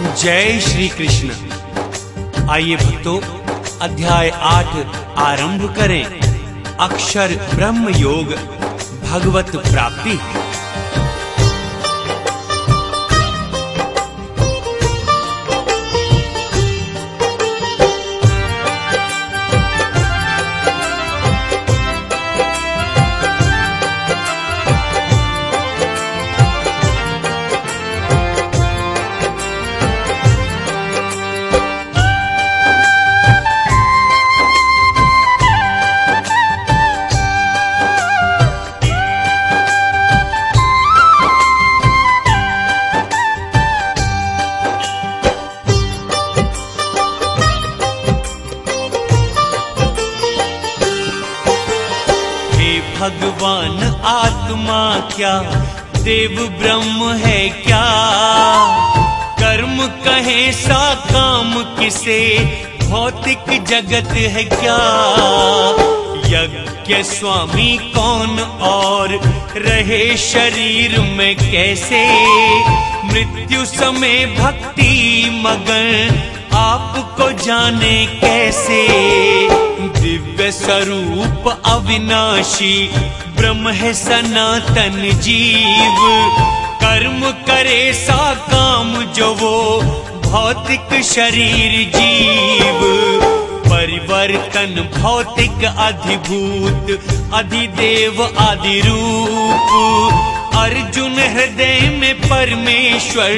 जय श्री कृष्ण। आइए भक्तों अध्याय आठ आरंभ करें। अक्षर ब्रह्म योग भगवत प्राप्ति। भगवान आत्मा क्या? देव ब्रह्म है क्या? कर्म कहे सा काम किसे? भौतिक जगत है क्या? यज्ञ स्वामी कौन और रहे शरीर में कैसे? मृत्यु समय भक्ति मगन आपको जाने कैसे? दिव्य स्वरूप अविनाशी ब्रह्म है सनातन जीव। कर्म करे सा काम जो वो भौतिक शरीर जीव। परिवर्तन भौतिक अधिभूत, अधिदेव आदि रूप अर्जुन हृदय में परमेश्वर,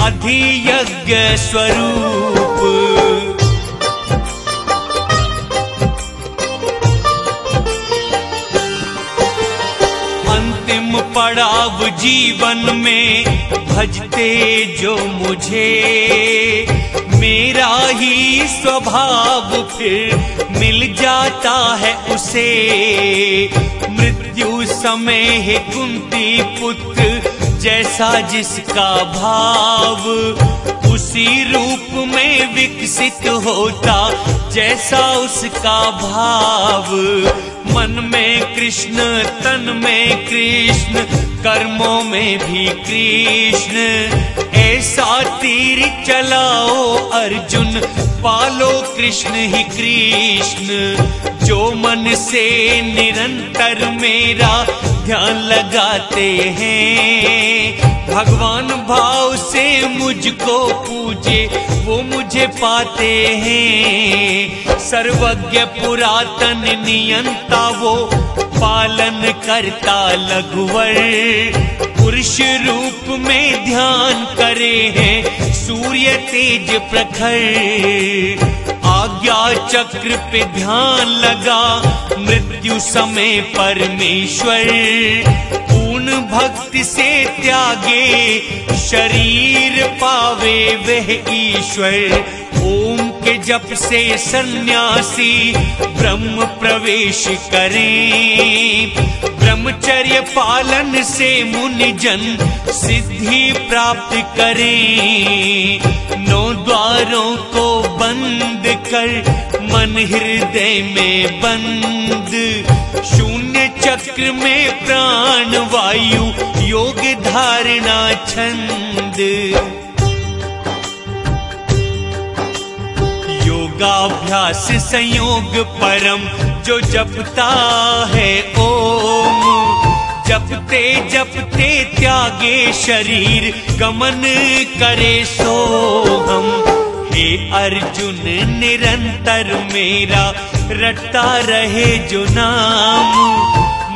अधियज्ञ स्वरूप। पड़ाव जीवन में भजते जो मुझे। मेरा ही स्वभाव फिर मिल जाता है उसे। मृत्यु समय है कुंती पुत्र जैसा जिसका भाव उसी रूप में विकसित होता, जैसा उसका भाव। मन में कृष्ण, तन में कृष्ण, कर्मों में भी कृष्ण। ऐसा तीर चलाओ अर्जुन, पालो कृष्ण ही कृष्ण। जो मन से निरंतर मेरा ध्यान लगाते हैं, भगवान भाव से मुझको पूजे। वो मुझे पाते हैं। सर्वज्ञ पुरातन नियंता वो पालन करता लघुवर। पुरुष रूप में ध्यान करे हैं सूर्य तेज प्रखर। आज्ञा चक्र पे ध्यान लगा, मृत्यु समय परमेश्वर। भक्ति से त्यागे, शरीर पावे वह ईश्वर। ओम के जप से सन्यासी ब्रह्म प्रवेश करें। ब्रह्मचर्य पालन से मुनि जन सिद्धि प्राप्त करें। नौ द्वारों को बंद कर मन हृदय में बंद, शून्य चक्र में प्राण वायु, योग धारणा छंद। योगाभ्यास संयोग परम, जो जपता है ओम। जपते जपते त्यागे शरीर, गमन करे सो हम हे अर्जुन, निरंतर मेरा रटता रहे जो नाम।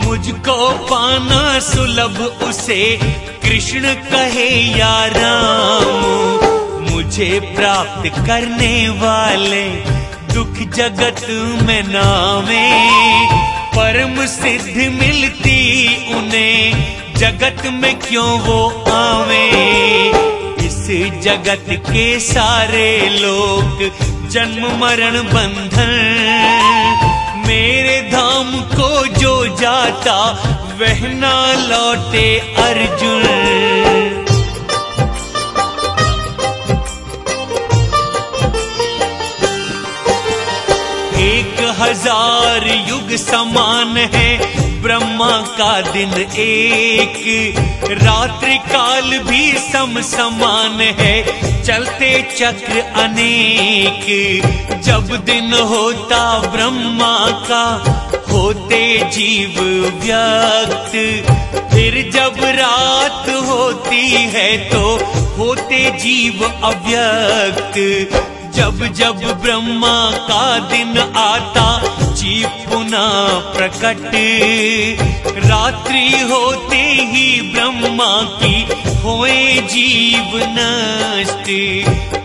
मुझको पाना सुलभ, उसे कृष्ण कहे या राम। मुझे प्राप्त करने वाले दुख जगत में नामे। परम सिद्ध मिलती उन्हें, जगत में क्यों वो आवे? इस जगत के सारे लोग जन्म मरण बंधन। मेरे धाम को जो जाता, वह ना लौटे अर्जुन। एक हज़ार युग समान है ब्रह्मा का दिन एक। रात्रि काल भी सम समान है, चलते चक्र अनेक। जब दिन होता ब्रह्मा का, होते जीव व्यक्त। फिर जब रात होती है तो होते जीव अव्यक्त। जब जब ब्रह्मा का दिन आता जीव पुनः प्रकट। रात्रि होते ही ब्रह्मा की होए जीव नष्ट।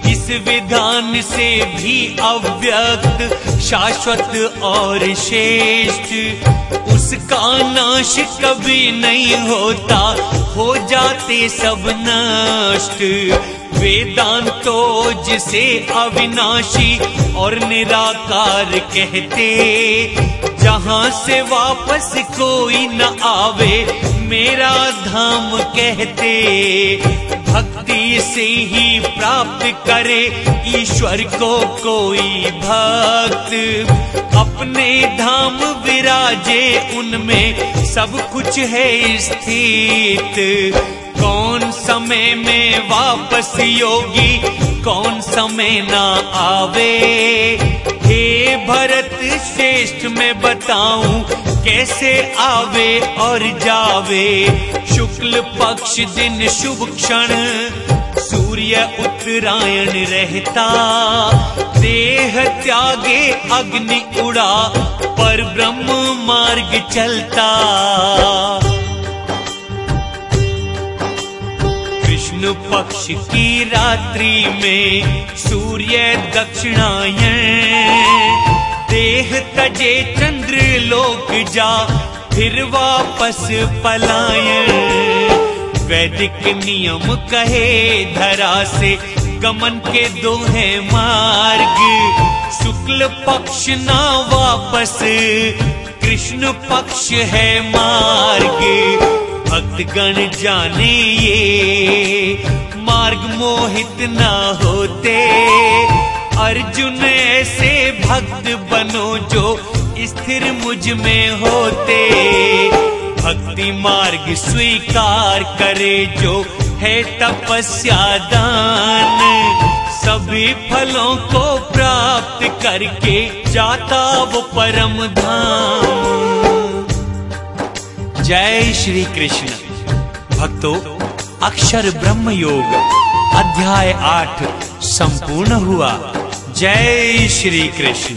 इस विधान से भी अव्यक्त, शाश्वत और श्रेष्ठ। उसका नाश कभी नहीं होता। हो जाते सब नष्ट। वेदांतो जिसे अविनाशी और निराकार कहते, जहाँ से वापस कोई न आवे, मेरा धाम कहते भक्ति से ही प्राप्त करे ईश्वर को कोई भक्त। अपने धाम विराजे उनमें सब कुछ है स्थित। कौन समय में वापस योगी, कौन समय ना आवे। हे भरत, श्रेष्ठ में बताऊँ, कैसे आवे और जावे? शुक्ल पक्ष दिन शुभ क्षण। सूर्य उत्तरायण रहता, देह त्यागे अग्नि उड़ा, पर ब्रह्म मार्ग चलता। कृष्ण पक्ष की रात्रि में सूर्य दक्षिणायन देह तजे चंद्र लोक जा फिर वापस पलायन। वैदिक नियम कहे, धरा से गमन के दो है मार्ग। शुक्ल पक्ष ना वापस, कृष्ण पक्ष है मार्ग। भक्तगण जाने ये, मार्ग मोहित ना होते। अर्जुन ऐसे भक्त बनो जो स्थिर मुझमें होते। भक्ति मार्ग स्वीकार करे जो है तपस्या दान। सभी फलों को प्राप्त करके जाता वो परम धाम। जय श्री कृष्ण। भक्तों, अक्षर ब्रह्म योग अध्याय आठ, संपूर्ण हुआ। जय श्री कृष्ण।